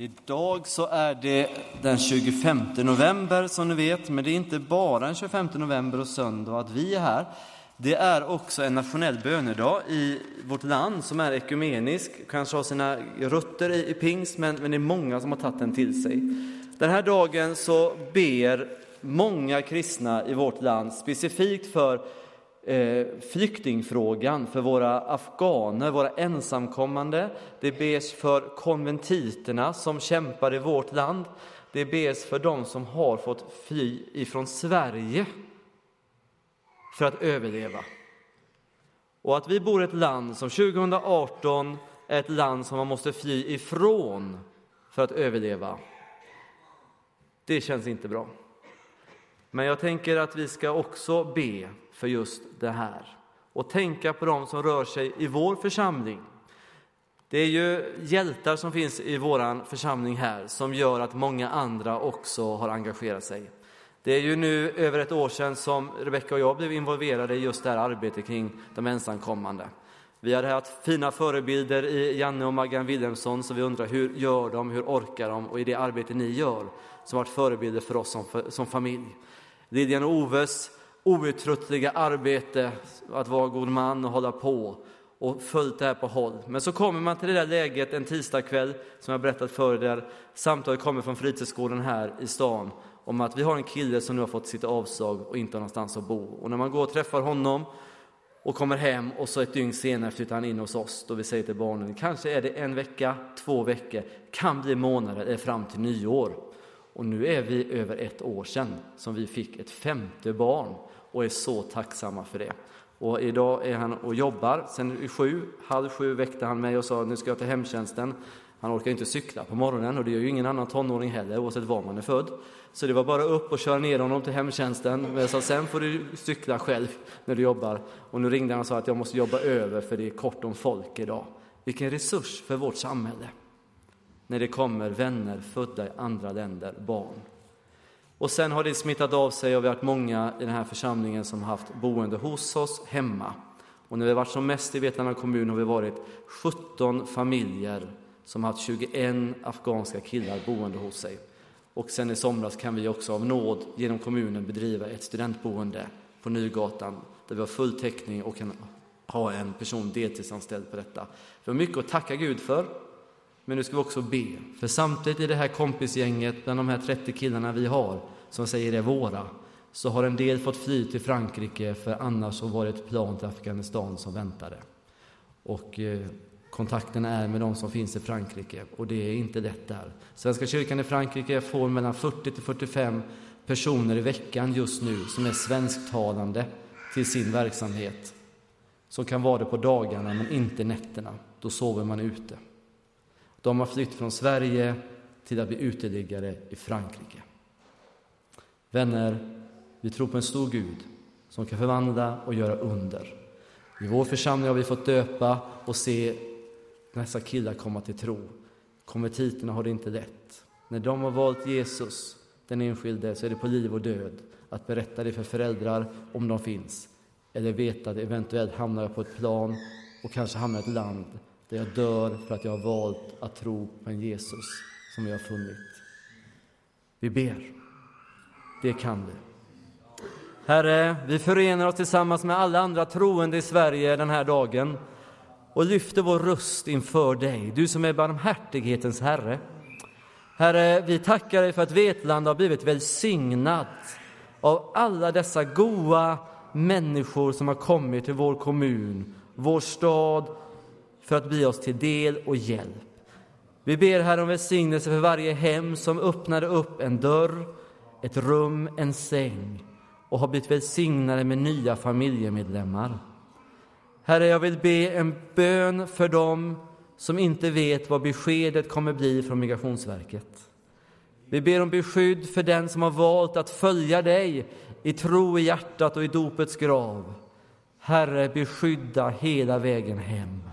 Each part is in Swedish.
Idag så är det den 25 november som ni vet, men det är inte bara den 25 november och söndag att vi är här. Det är också en nationell bönedag i vårt land som är ekumenisk, kanske har sina rötter i, i pingst, men, men det är många som har tagit den till sig. Den här dagen så ber många kristna i vårt land specifikt för eh, flyktingfrågan för våra afghaner, våra ensamkommande. Det bes för konventiterna som kämpar i vårt land. Det bes för dem som har fått fly ifrån Sverige för att överleva. Och att vi bor i ett land som 2018 är ett land som man måste fly ifrån för att överleva. Det känns inte bra. Men jag tänker att vi ska också be för just det här och tänka på dem som rör sig i vår församling. Det är ju hjältar som finns i vår församling här som gör att många andra också har engagerat sig. Det är ju nu över ett år sedan som Rebecka och jag blev involverade i just det här arbetet kring de ensamkommande. Vi hade haft fina förebilder i Janne och Maggan Wilhelmsson, så vi undrar hur gör de, hur orkar de? Och i det arbete ni gör, som varit förebilder för oss som, som familj. Lilian och Oves outtröttliga arbete att vara god man och hålla på och följt det här på håll. Men så kommer man till det där läget en tisdagkväll, som jag berättat för er, där samtalet kommer från fritidsgården här i stan om att vi har en kille som nu har fått sitt avslag och inte har någonstans att bo. Och när man går och träffar honom och kommer hem och så ett dygn senare flyttar han in hos oss, då vi säger till barnen, kanske är det en vecka, två veckor, kan bli månader eller fram till nyår. Och nu är vi över ett år sedan som vi fick ett femte barn och är så tacksamma för det. Och idag är han och jobbar. Sen sju, halv sju väckte han mig och sa nu ska jag till hemtjänsten. Han orkar inte cykla på morgonen och det gör ju ingen annan tonåring heller oavsett var man är född. Så det var bara upp och köra ner honom till hemtjänsten. Men jag sa sen får du cykla själv när du jobbar. Och nu ringde han och sa att jag måste jobba över för det är kort om folk idag. Vilken resurs för vårt samhälle när det kommer vänner födda i andra länder, barn. Och sen har det smittat av sig och vi har varit många i den här församlingen som haft boende hos oss hemma. Och när vi har varit som mest i Vetlanda kommun har vi varit 17 familjer som haft 21 afghanska killar boende hos sig. Och sen i somras kan vi också av nåd genom kommunen bedriva ett studentboende på Nygatan där vi har full täckning och kan ha en person deltidsanställd på detta. Vi har mycket att tacka Gud för men nu ska vi också be. För samtidigt i det här kompisgänget, bland de här 30 killarna vi har, som säger är våra, så har en del fått fly till Frankrike, för annars så var det ett plan till Afghanistan som väntade. Och eh, kontakten är med de som finns i Frankrike, och det är inte lätt där. Svenska kyrkan i Frankrike får mellan 40 till 45 personer i veckan just nu som är svensktalande till sin verksamhet. Som kan vara det på dagarna, men inte nätterna. Då sover man ute. De har flytt från Sverige till att bli uteliggare i Frankrike. Vänner, vi tror på en stor Gud som kan förvandla och göra under. I vår församling har vi fått döpa och se dessa killar komma till tro. Konvertiterna har det inte lätt. När de har valt Jesus, den enskilde, så är det på liv och död att berätta det för föräldrar om de finns eller veta att eventuellt hamnar jag på ett plan och kanske hamnar i ett land där jag dör för att jag har valt att tro på en Jesus som vi har funnit. Vi ber. Det kan vi. Herre, vi förenar oss tillsammans med alla andra troende i Sverige den här dagen och lyfter vår röst inför dig, du som är barmhärtighetens Herre. Herre, vi tackar dig för att Vetlanda har blivit välsignat av alla dessa goa människor som har kommit till vår kommun, vår stad för att bli oss till del och hjälp. Vi ber här om välsignelse för varje hem som öppnade upp en dörr, ett rum, en säng och har blivit välsignade med nya familjemedlemmar. Herre, jag vill be en bön för dem som inte vet vad beskedet kommer bli från Migrationsverket. Vi ber om beskydd för den som har valt att följa dig i tro i hjärtat och i dopets grav. Herre, beskydda hela vägen hem.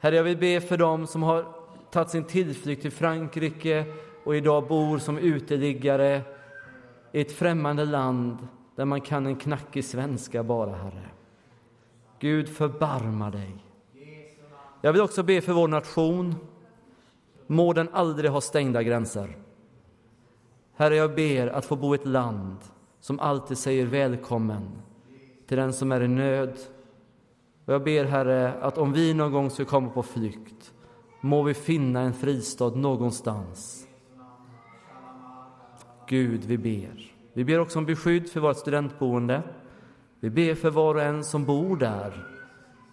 Herre, jag vill be för dem som har tagit sin tillflykt till Frankrike och idag bor som uteliggare i ett främmande land där man kan en knackig svenska bara, Herre. Gud, förbarma dig. Jag vill också be för vår nation. må den aldrig ha stängda gränser. Herre, jag ber att få bo i ett land som alltid säger välkommen till den som är i nöd. Och jag ber, Herre, att om vi någon gång ska komma på flykt må vi finna en fristad någonstans. Gud, vi ber. Vi ber också om beskydd för vårt studentboende. Vi ber för var och en som bor där.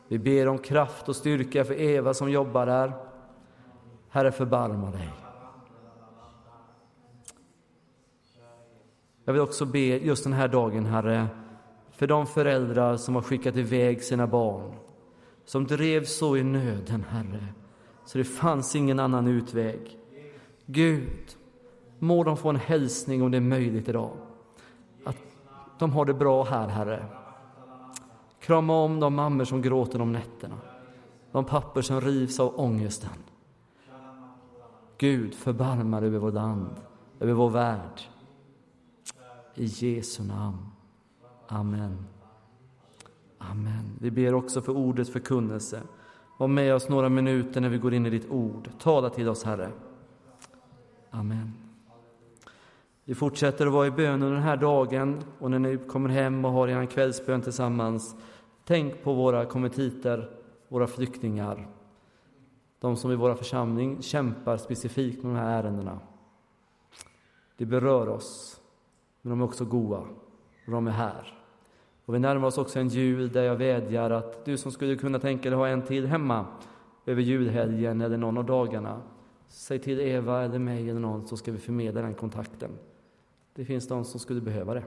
Vi ber om kraft och styrka för Eva som jobbar där. Herre, förbarma dig. Jag vill också be just den här dagen, Herre, för de föräldrar som har skickat iväg sina barn, som drev så i nöden, Herre, så det fanns ingen annan utväg. Gud, må de få en hälsning om det är möjligt idag. Att de har det bra här, Herre. Krama om de mammor som gråter om nätterna, de pappor som rivs av ångesten. Gud, förbarma dig över vårt land, över vår värld. I Jesu namn. Amen. Amen. Vi ber också för ordets förkunnelse. Var med oss några minuter när vi går in i ditt ord. Tala till oss, Herre. Amen. Vi fortsätter att vara i bön under den här dagen och när ni kommer hem och har er kvällsbön tillsammans, tänk på våra konvertiter, våra flyktingar, de som i vår församling kämpar specifikt med de här ärendena. Det berör oss, men de är också goa och de är här. Och vi närmar oss också en jul där jag vädjar att du som skulle kunna tänka dig ha en till hemma över julhelgen eller någon av dagarna, säg till Eva eller mig eller någon så ska vi förmedla den kontakten. Det finns de som skulle behöva det.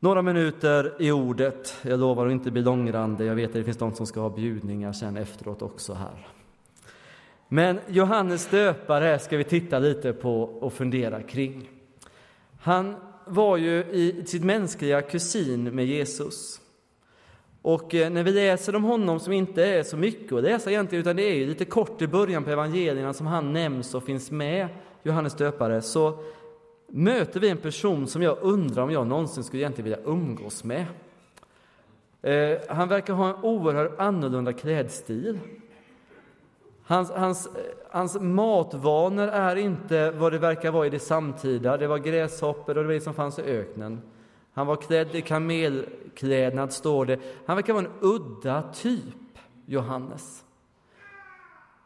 Några minuter i ordet. Jag lovar att inte bli långrandig. Jag vet att det finns de som ska ha bjudningar sen efteråt också här. Men Johannes döpare ska vi titta lite på och fundera kring. Han var ju i sitt mänskliga kusin med Jesus. Och eh, när vi läser om honom, som inte är så mycket att läsa egentligen, utan det är lite kort i början på evangelierna som han nämns och finns med, Johannes döpare, så möter vi en person som jag undrar om jag någonsin skulle egentligen vilja umgås med. Eh, han verkar ha en oerhört annorlunda klädstil. Hans, hans, hans matvanor är inte vad det verkar vara i det samtida. Det var gräshoppor och det var det som fanns i öknen. Han var klädd i kamelklädnad, står det. Han verkar vara en udda typ, Johannes.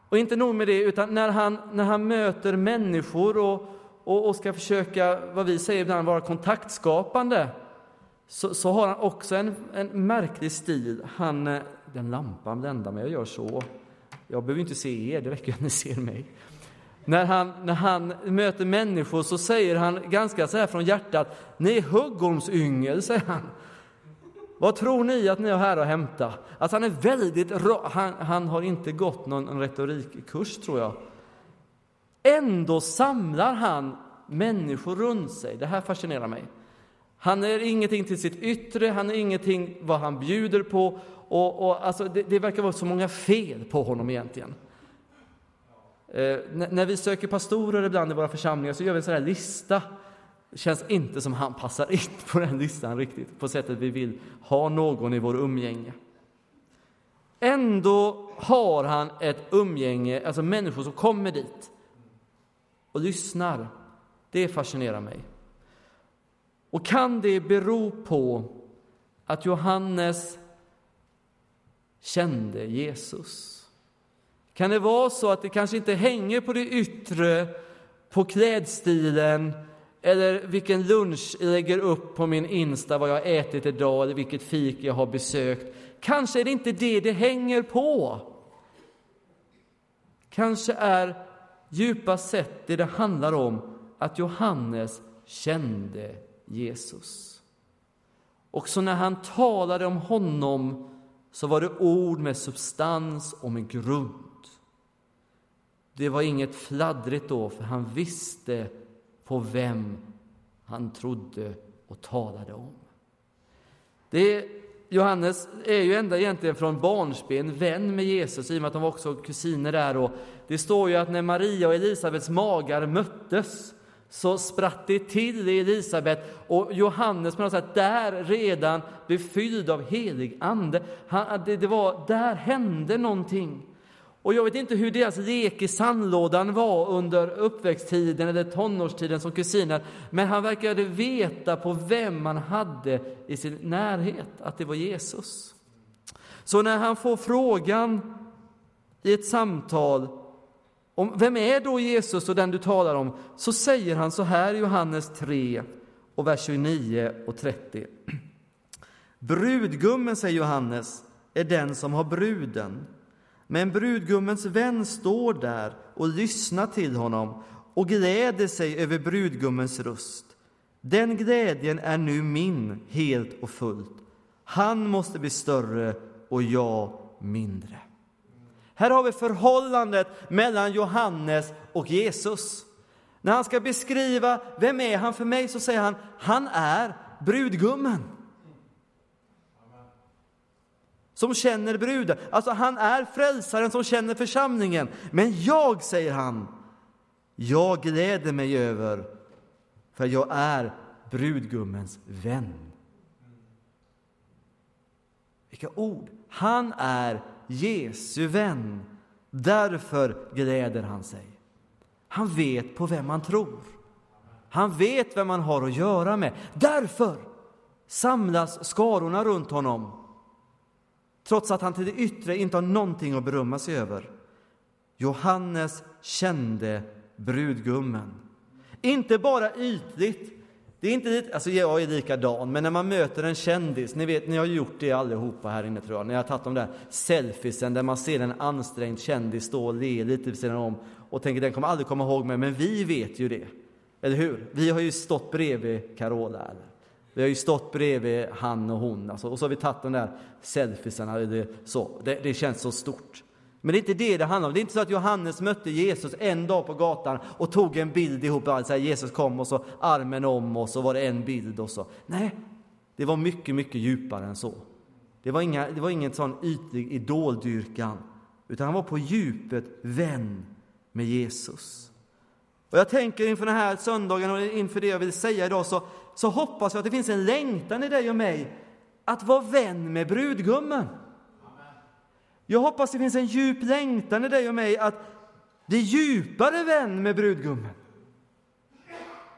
Och inte nog med det, utan när han, när han möter människor och, och, och ska försöka, vad vi säger ibland, vara kontaktskapande så, så har han också en, en märklig stil. Han, eh, den lampan bländar mig, jag gör så. Jag behöver inte se er, det räcker att ni ser mig. När han, när han möter människor så säger han ganska så här från hjärtat, ni är huggormsyngel, säger han. Vad tror ni att ni har här att hämta? Alltså han är väldigt han, han har inte gått någon retorikkurs, tror jag. Ändå samlar han människor runt sig. Det här fascinerar mig. Han är ingenting till sitt yttre, han är ingenting vad han bjuder på. Och, och alltså det, det, verkar vara så många fel på honom egentligen. Eh, när vi söker pastorer ibland i våra församlingar så gör vi en sån här lista. Det känns inte som han passar in på den listan riktigt, på sättet vi vill ha någon i vår umgänge. Ändå har han ett umgänge, alltså människor som kommer dit och lyssnar. Det fascinerar mig. Och kan det bero på att Johannes kände Jesus? Kan det vara så att det kanske inte hänger på det yttre, på klädstilen eller vilken lunch jag lägger upp på min Insta, vad jag har ätit idag eller vilket fik jag har besökt. Kanske är det inte det det hänger på. Kanske är djupast sett det det handlar om att Johannes kände Jesus. Också när han talade om honom så var det ord med substans och med grund. Det var inget fladdrigt då, för han visste på vem han trodde och talade om. Det, Johannes är ju ända egentligen från barnsben vän med Jesus i och med att de var också kusiner där. Och det står ju att när Maria och Elisabets magar möttes så spratt det till i Elisabet och Johannes på något sätt där redan blev fylld av helig ande. Han, det, det var, där hände någonting. Och jag vet inte hur deras lek i sandlådan var under uppväxttiden eller tonårstiden som kusiner, men han verkade veta på vem man hade i sin närhet, att det var Jesus. Så när han får frågan i ett samtal om vem är då Jesus och den du talar om, så säger han så här i Johannes 3 och vers 29 och 30. Brudgummen, säger Johannes, är den som har bruden. Men brudgummens vän står där och lyssnar till honom och gläder sig över brudgummens röst. Den glädjen är nu min helt och fullt. Han måste bli större och jag mindre. Här har vi förhållandet mellan Johannes och Jesus. När han ska beskriva vem är han för mig så säger han han är brudgummen. Som känner bruden. Alltså han är frälsaren som känner församlingen. Men jag, säger han, jag gläder mig över för jag är brudgummens vän. Vilka ord! Han är Jesu vän. Därför gläder han sig. Han vet på vem han tror. Han vet vem man har att göra med. Därför samlas skarorna runt honom trots att han till det yttre inte har någonting att berömma sig över. Johannes kände brudgummen. Inte bara ytligt, det är inte alltså jag är likadan, men när man möter en kändis, ni vet, ni har gjort det allihopa här inne tror jag, ni har tagit de där selfiesen där man ser en ansträngd kändis stå och le lite vid sidan om och tänker den kommer aldrig komma ihåg mig, men vi vet ju det. Eller hur? Vi har ju stått bredvid Carola, eller? Vi har ju stått bredvid han och hon, alltså, och så har vi tagit de där selfiesarna, eller så. Det, det känns så stort. Men det är inte det det handlar om. Det är inte så att Johannes mötte Jesus en dag på gatan och tog en bild ihop. Alltså Jesus kom och så armen om och så var det en bild och så. Nej, det var mycket, mycket djupare än så. Det var, inga, det var ingen sån ytlig idoldyrkan, utan han var på djupet vän med Jesus. Och jag tänker inför den här söndagen och inför det jag vill säga idag så, så hoppas jag att det finns en längtan i dig och mig att vara vän med brudgummen. Jag hoppas det finns en djup längtan i dig och mig att bli djupare vän med brudgummen.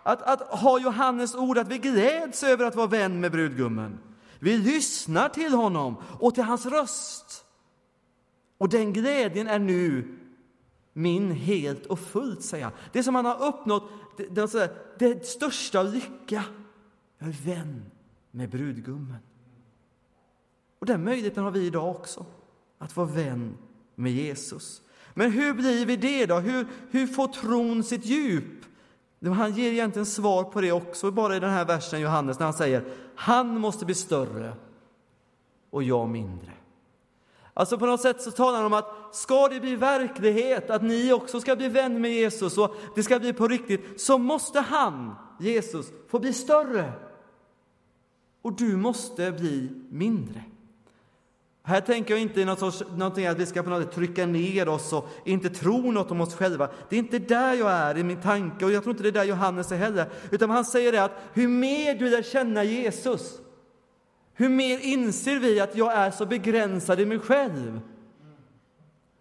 Att, att ha Johannes ord att vi gläds över att vara vän med brudgummen. Vi lyssnar till honom och till hans röst. Och den glädjen är nu min helt och fullt, säger han. Det som han har uppnått, det, det, alltså, det största lycka. Jag är vän med brudgummen. Och den möjligheten har vi idag också att vara vän med Jesus. Men hur blir vi det då? Hur, hur får tron sitt djup? Han ger egentligen svar på det också, bara i den här versen Johannes, när han säger han måste bli större och jag mindre. Alltså på något sätt så talar han om att ska det bli verklighet, att ni också ska bli vän med Jesus och det ska bli på riktigt, så måste han, Jesus, få bli större. Och du måste bli mindre. Här tänker jag inte något sorts, någonting att vi ska på något sätt trycka ner oss och inte tro något om oss själva. Det är inte där jag är i min tanke och jag tror inte det är där Johannes är heller. Utan han säger det att hur mer du lär känna Jesus, hur mer inser vi att jag är så begränsad i mig själv.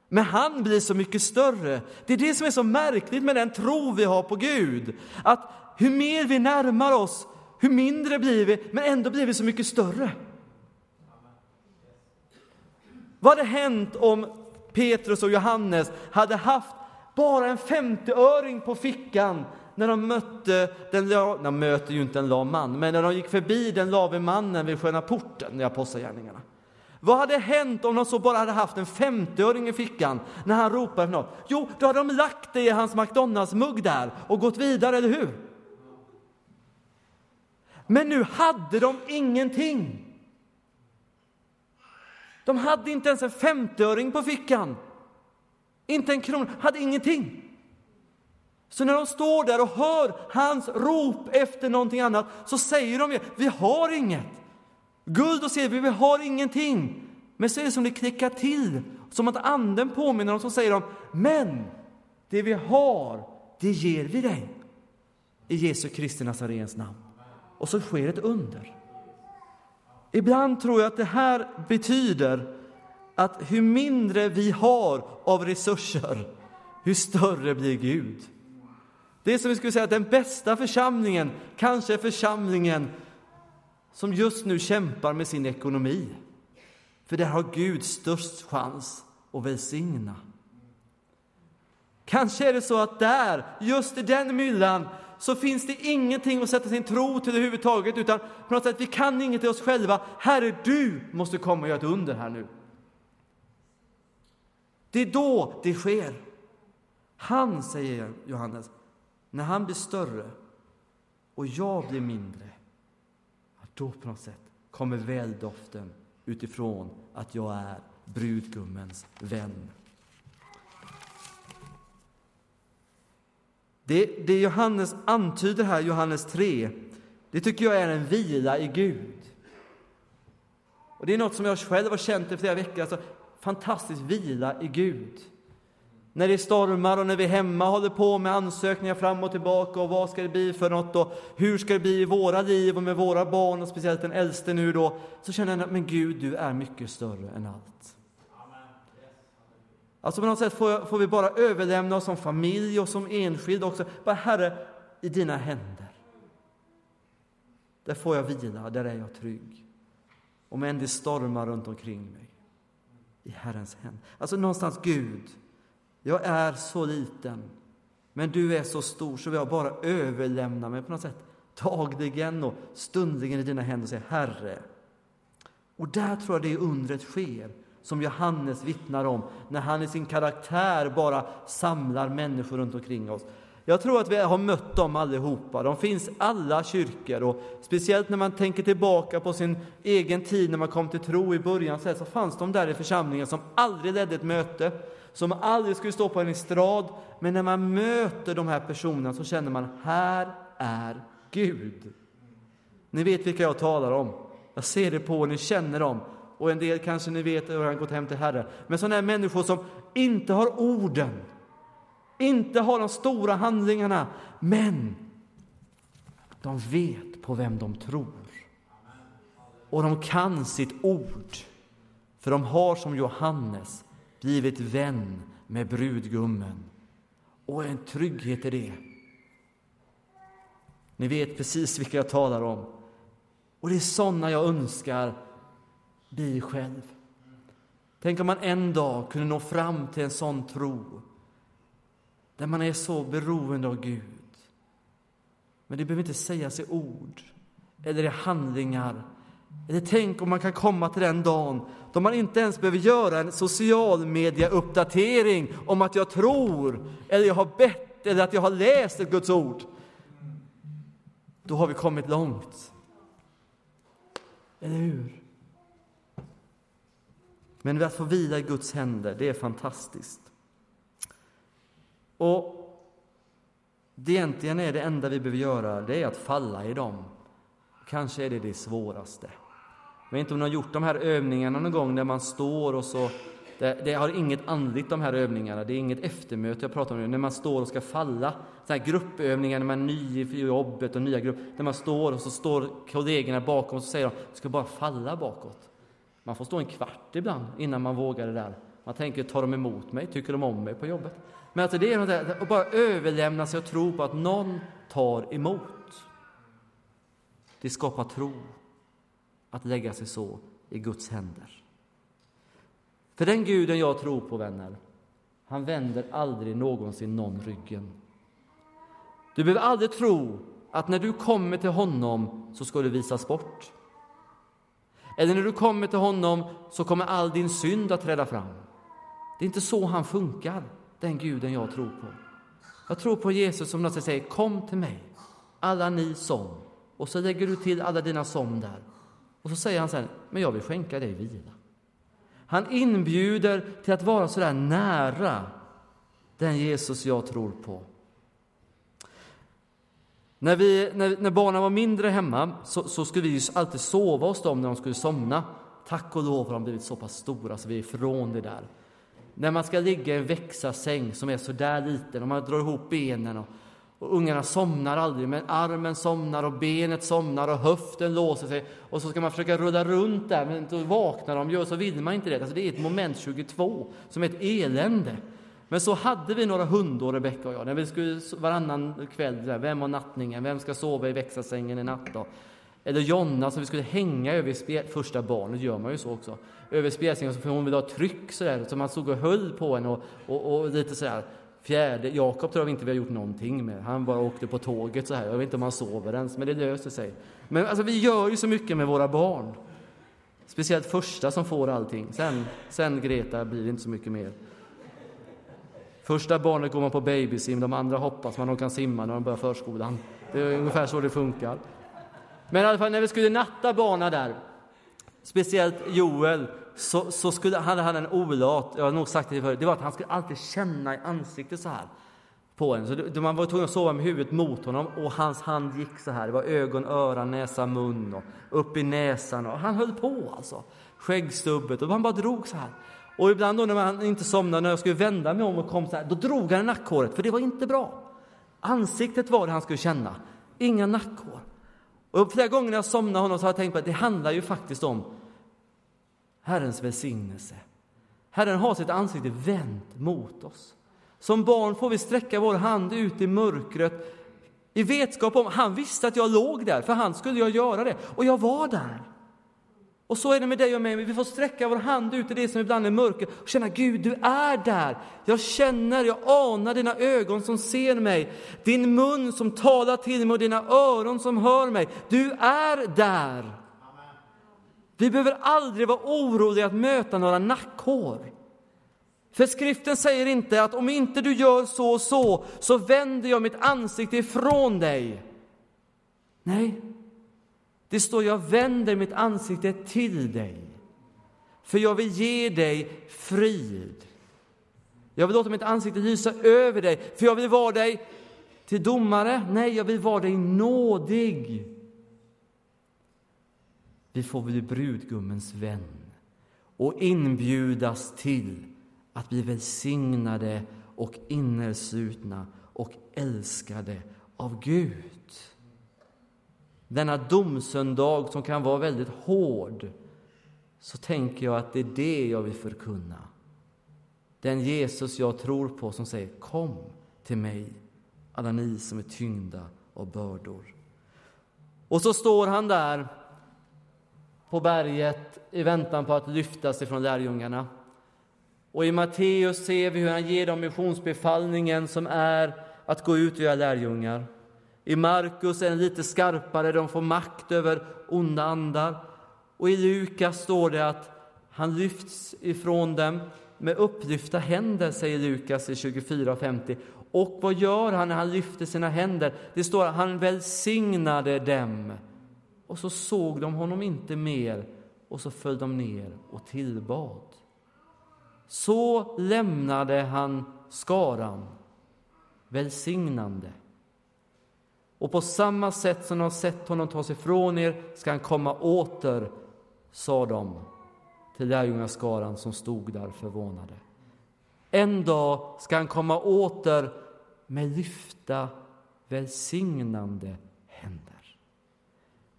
Men han blir så mycket större. Det är det som är så märkligt med den tro vi har på Gud. Att hur mer vi närmar oss, hur mindre blir vi, men ändå blir vi så mycket större. Vad hade hänt om Petrus och Johannes hade haft bara en 50-öring på fickan när de mötte den, de möter ju inte en lam man, men när de gick förbi den lave mannen vid Sköna porten i Apostlagärningarna. Vad hade hänt om de så bara hade haft en 50-öring i fickan när han ropade för något? Jo, då hade de lagt det i hans McDonalds-mugg där och gått vidare, eller hur? Men nu hade de ingenting. De hade inte ens en 50-öring på fickan. Inte en krona, hade ingenting. Så när de står där och hör hans rop efter någonting annat så säger de ju, vi har inget. Guld och silver, vi har ingenting. Men så är det som det klickar till, som att anden påminner dem, så säger de, men det vi har, det ger vi dig. I Jesu Kristi Nazarens namn. Och så sker ett under. Ibland tror jag att det här betyder att hur mindre vi har av resurser, hur större blir Gud. Det är som vi skulle säga att den bästa församlingen kanske är församlingen som just nu kämpar med sin ekonomi. För där har Gud störst chans att välsigna. Kanske är det så att där, just i den myllan, så finns det ingenting att sätta sin tro till överhuvudtaget, utan på något sätt, vi kan inget i oss själva. Herre, du måste komma och göra ett under här nu. Det är då det sker. Han, säger Johannes, när han blir större och jag blir mindre, då på något sätt kommer väldoften utifrån att jag är brudgummens vän. Det, det Johannes antyder här, Johannes 3, det tycker jag är en vila i Gud. Och Det är något som jag själv har känt i flera veckor, alltså fantastisk vila i Gud. När det stormar och när vi hemma håller på med ansökningar fram och tillbaka och vad ska det bli för något och hur ska det bli i våra liv och med våra barn och speciellt den äldste nu då, så känner jag att Gud, du är mycket större än allt. Alltså på något sätt får, får vi bara överlämna oss som familj och som enskild också. Bara Herre, i dina händer. Där får jag vila, där är jag trygg. Om än det stormar runt omkring mig. I Herrens händer. Alltså någonstans, Gud, jag är så liten, men du är så stor så jag bara överlämnar mig på något sätt dagligen och stundligen i dina händer och säger Herre. Och där tror jag det undret sker som Johannes vittnar om när han i sin karaktär bara samlar människor runt omkring oss. Jag tror att vi har mött dem allihopa. De finns alla kyrkor och speciellt när man tänker tillbaka på sin egen tid när man kom till tro i början så, så fanns de där i församlingen som aldrig ledde ett möte, som aldrig skulle stå på en estrad. Men när man möter de här personerna så känner man, här är Gud. Ni vet vilka jag talar om. Jag ser det på er, ni känner dem. Och en del kanske ni vet har gått hem till Herren. Men sådana här människor som inte har orden, inte har de stora handlingarna, men de vet på vem de tror. Och de kan sitt ord, för de har som Johannes blivit vän med brudgummen. Och en trygghet i det. Ni vet precis vilka jag talar om. Och det är sådana jag önskar bli själv. Tänk om man en dag kunde nå fram till en sån tro där man är så beroende av Gud. Men det behöver inte sägas i ord eller i handlingar eller tänk om man kan komma till den dagen då man inte ens behöver göra en social media-uppdatering om att jag tror, eller jag har bett, eller att jag har läst ett Guds ord. Då har vi kommit långt. Eller hur? Men att få vila i Guds händer, det är fantastiskt. Och det egentligen är det enda vi behöver göra, det är att falla i dem. Kanske är det det svåraste. Jag vet inte om ni har gjort de här övningarna någon gång där man står och så det, det, har inget andligt de här övningarna, det är inget eftermöte jag pratar om nu, när man står och ska falla. Så här gruppövningar när man är ny i jobbet och nya grupper, när man står och så står kollegorna bakom och så säger de, du ska bara falla bakåt. Man får stå en kvart ibland innan man vågar det där. Man tänker, tar de emot mig? Tycker de om mig på jobbet? Men alltså det är där, att bara överlämna sig och tro på att någon tar emot. Det skapar tro, att lägga sig så i Guds händer. För den guden jag tror på, vänner, han vänder aldrig någonsin någon ryggen. Du behöver aldrig tro att när du kommer till honom så ska du visas bort. Eller när du kommer till honom så kommer all din synd att träda fram. Det är inte så han funkar, den guden jag tror på. Jag tror på Jesus som något säger kom till mig, alla ni som. Och så lägger du till alla dina som där. Och så säger han sen, men jag vill skänka dig vila. Han inbjuder till att vara så där nära den Jesus jag tror på. När, vi, när, när barnen var mindre hemma så, så skulle vi alltid sova hos dem när de skulle somna. Tack och lov har de blivit så pass stora så vi är ifrån det där. När man ska ligga i en växasäng som är så där liten och man drar ihop benen och, Och ungarna somnar aldrig, men armen somnar och benet somnar och höften låser sig. Och så ska man försöka rulla runt där, men då vaknar de ju så vill man inte det. Alltså det är ett moment 22 som är ett elände. Men så hade vi några hundår, Rebecka och jag, när vi skulle varannan kväll, där, vem har nattningen, vem ska sova i växelsängen i natt då? Eller Jonna som vi skulle hänga över spel, första barnet, gör man ju så också, över spjälsängen, för hon ville ha tryck sådär, så man stod och höll på henne och, och, och lite sådär. Fjärde, Jakob tror jag inte vi har gjort någonting med. Han bara åkte på tåget så här. Jag vet inte om han sover ens, men det löser sig. Men alltså, vi gör ju så mycket med våra barn. Speciellt första som får allting. Sen, sen Greta blir det inte så mycket mer. Första barnet går man på babysim, de andra hoppas man de kan simma när de börjar förskolan. Det är ungefär så det funkar. Men i alla fall när vi skulle natta barna där, speciellt Joel, så, så skulle, hade han en olat, jag har nog sagt det förut, det var att han skulle alltid känna i ansiktet så här på en. Så det, man var tvungen att sova med huvudet mot honom och hans hand gick så här. Det var ögon, öron, näsa, mun och upp i näsan och han höll på alltså. Skäggstubbet och han bara drog så här. Och ibland då när man inte somnade, när jag skulle vända mig om och kom så här, då drog han i nackhåret, för det var inte bra. Ansiktet var det han skulle känna, inga nackhår. Och flera gånger när jag somnade honom så har jag tänkt på att det handlar ju faktiskt om Herrens välsignelse. Herren har sitt ansikte vänt mot oss. Som barn får vi sträcka vår hand ut i mörkret i vetskap om han visste att jag låg där, för han skulle jag göra det. Och jag var där. Och så är det med dig och mig. Vi får sträcka vår hand ut i det som ibland är mörker och känna Gud, du är där. Jag känner, jag anar dina ögon som ser mig, din mun som talar till mig och dina öron som hör mig. Du är där. Vi behöver aldrig vara oroliga att möta några nackhår. För skriften säger inte att om inte du gör så och så, så vänder jag mitt ansikte ifrån dig. Nej, det står jag vänder mitt ansikte till dig. För jag vill ge dig frid. Jag vill låta mitt ansikte lysa över dig, för jag vill vara dig till domare. Nej, jag vill vara dig nådig. Vi får bli brudgummens vän och inbjudas till att bli välsignade och inneslutna och älskade av Gud. Denna domsöndag som kan vara väldigt hård så tänker jag att det är det jag vill förkunna. Den Jesus jag tror på som säger Kom till mig, alla ni som är tyngda av bördor. Och så står han där på berget i väntan på att lyftas ifrån lärjungarna. Och i Matteus ser vi hur han ger dem missionsbefallningen som är att gå ut och göra lärjungar. I Markus är den lite skarpare, de får makt över onda andar. Och i Lukas står det att han lyfts ifrån dem med upplyfta händer, säger Lukas i 24.50. Och vad gör han när han lyfter sina händer? Det står att han välsignade dem. Och så såg de honom inte mer och så föll de ner och tillbad. Så lämnade han skaran välsignande. Och på samma sätt som de sett honom ta sig från er ska han komma åter, sa de till lärjungaskaran som stod där förvånade. En dag ska han komma åter med lyfta, välsignande händer.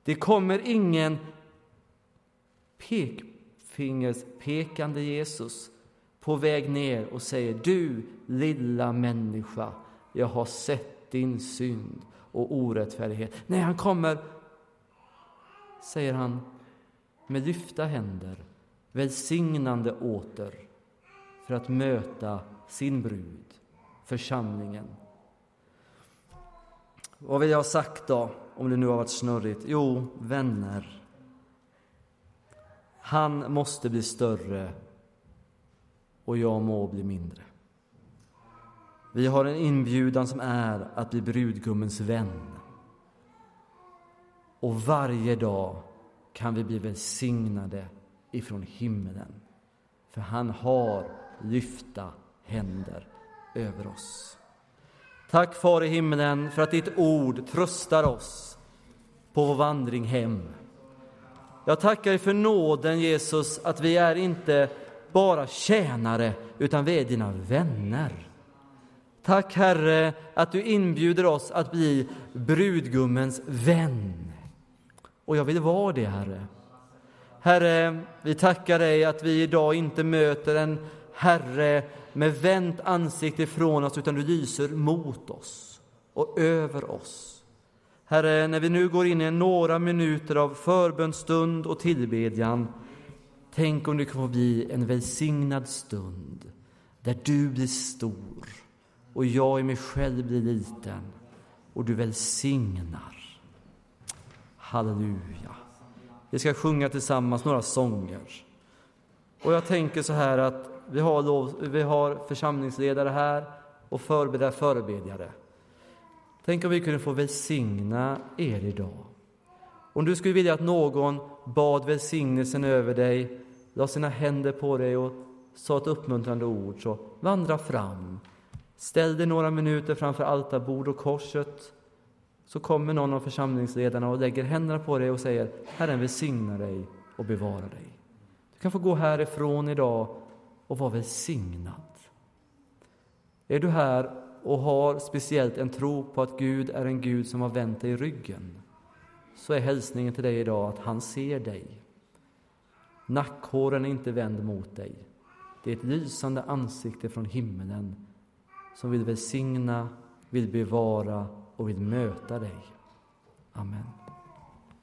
Det kommer ingen pekfingerspekande Jesus på väg ner och säger du lilla människa, jag har sett din synd och orättfärdighet. Nej, han kommer, säger han, med lyfta händer, välsignande åter för att möta sin brud, församlingen. Vad vill jag ha sagt då, om det nu har varit snurrigt? Jo, vänner. Han måste bli större och jag må bli mindre. Vi har en inbjudan som är att bli brudgummens vän. Och varje dag kan vi bli välsignade ifrån himlen. För han har lyfta händer över oss. Tack, Far i himlen, för att ditt ord tröstar oss på vår vandring hem. Jag tackar dig för nåden, Jesus, att vi är inte bara tjänare, utan vi är dina vänner. Tack Herre att du inbjuder oss att bli brudgummens vän. Och jag vill vara det, Herre. Herre, vi tackar dig att vi idag inte möter en Herre med vänt ansikte ifrån oss, utan du lyser mot oss och över oss. Herre, när vi nu går in i några minuter av förbönstund och tillbedjan, tänk om det kan få bli en välsignad stund där du blir stor och jag i mig själv blir liten och du välsignar. Halleluja. Vi ska sjunga tillsammans några sånger. Och jag tänker så här att vi har, lov, vi har församlingsledare här och förberedda förebedjare. Tänk om vi kunde få välsigna er idag. Om du skulle vilja att någon bad välsignelsen över dig, la sina händer på dig och sa ett uppmuntrande ord, så vandra fram. Ställ dig några minuter framför altarbord och korset så kommer någon av församlingsledarna och lägger händerna på dig och säger Herren välsigna dig och bevara dig. Du kan få gå härifrån idag och vara välsignad. Är du här och har speciellt en tro på att Gud är en Gud som har vänt dig ryggen så är hälsningen till dig idag att han ser dig. Nackhåren är inte vänd mot dig. Det är ett lysande ansikte från himmelen som vill välsigna, vill bevara och vill möta dig. Amen.